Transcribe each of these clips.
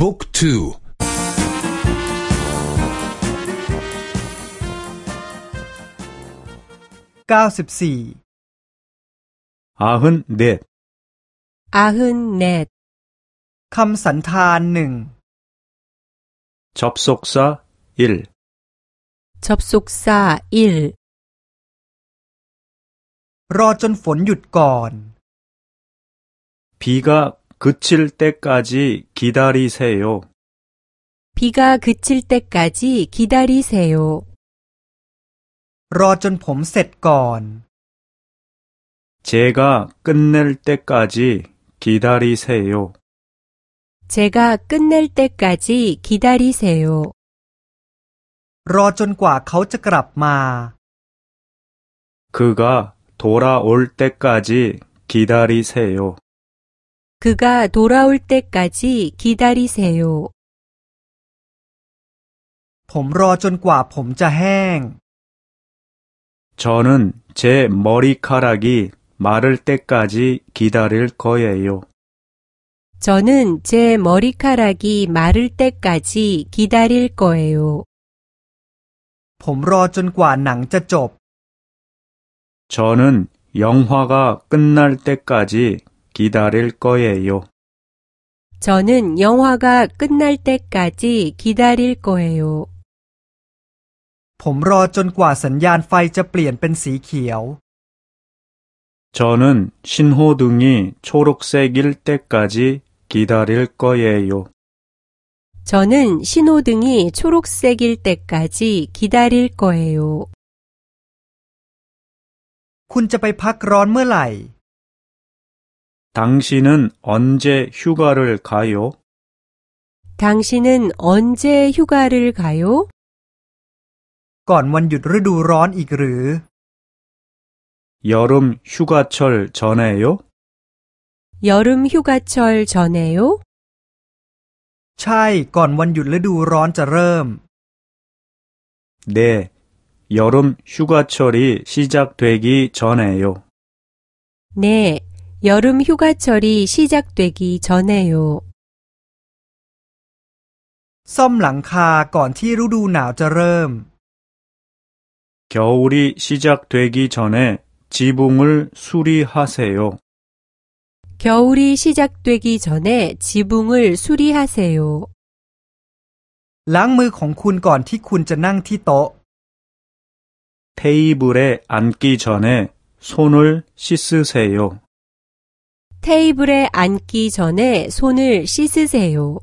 บุ๊กทูเก้าสิบสี่ 아흔 넷, 아흔 넷, คำสันธานหนึ่ง 접속사 1, 접속사 1, รอจนฝนหยุดก่อน 비가 그 칠 때까지 기다리세요. 비가 그칠 때까지 기다리세요. รอจนผมเสร็จก่อน 제가 끝낼 때까지 기다리세요. 제가 끝낼 때까지 기다리세요. รอจนกว่าเขาจะกลับมา 그가 돌아올 때까지 기다리세요. 그가 돌아올 때까지 기다리세요. ผมรอจนกว่าผมจะแห้ง 저는 제 머리카락이 마를 때까지 기다릴 거예요. 저는 제 머리카락이 마를 때까지 기다릴 거예요. ผมรอจนกว่าหนังจะจบ 저는 영화가 끝날 때까지 기다릴 거예요. 저는 영화가 끝날 때까지 기다릴 거예요. ผมรอจนกว่าสัญญาณไฟจะเปลี่ยนเป็นสีเขียว 저는 신호등이 초록색일 때까지 기다릴 거예요. 저는 신호등이 초록색일 때까지 기다릴 거예요. คุณจะไปพักร้อนเมื่อไหร่ 당신은 언제 휴가를 가요? 당신은 언제 휴가를 가요? ก่อนวันหยุดฤดูร้อนอีกหรือ 여름 휴가철 전에요? 여름 휴가철 전에요? ใช่ก่อนวันหยุดฤดูร้อนจะเริ่ม 네, 여름 휴가철이 시작되기 전에요. 네, 여름 휴가철이 시작되기 전에요. ซ่อมหลังคาก่อนที่ฤดูหนาวจะเริ่ม 겨울이 시작되기 전에 지붕을 수리하세요. 겨울이 시작되기 전에 지붕을 수리하세요. ล้างมือของคุณก่อนที่คุณจะนั่งที่โต๊ะ 테이블에 앉기 전에 손을 씻으세요. 테이블에 앉기 전에 손을 씻으세요.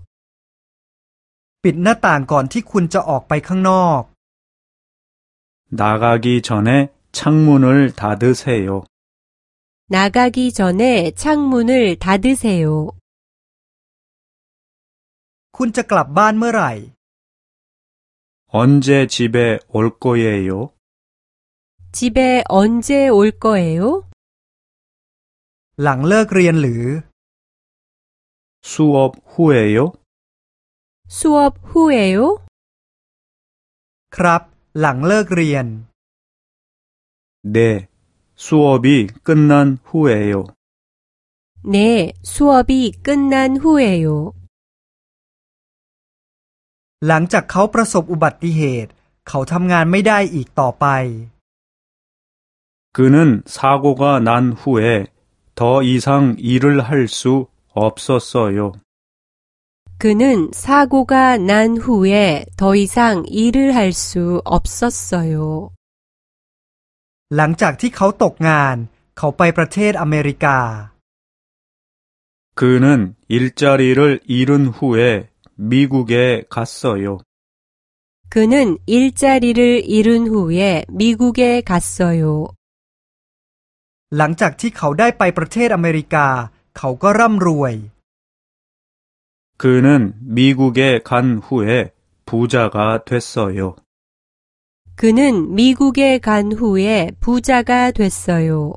ปิดหน้าต่างก่อนที่คุณจะออกไปข้างนอก 나가기 전에 창문을 닫으세요. 나가기 전에 창문을 닫으세요. คุณจะกลับบ้านเมื่อไหร่ 언제 집에 올 거예요? 집에 언제 올 거예요? หลังเลิกเรียนหรือ 수업 후에요? 수업 후에요? ครับ หลังเลิกเรียน 네, 수업이 끝난 후에요. 네, 수업이 끝난 후에요. หลังจากเขาประสบอุบัติเหตุ เขาทำงานไม่ได้อีกต่อไป 그는 사고가 난 후에 더 이상 일을 할 수 없었어요. 그는 사고가 난 후에 더 이상 일을 할 수 없었어요. หลังจากที่เขาตกงาน เขาไปประเทศอเมริกา 그는 일자리를 잃은 후에 미국에 갔어요. 그는 일자리를 잃은 후에 미국에 갔어요. หลังจากที่เขาได้ไปประเทศอเมริกา เขาก็ร่ำรวย 그는 미국에 간 후에 부자가 됐어요. 그는 미국에 간 후에 부자가 됐어요.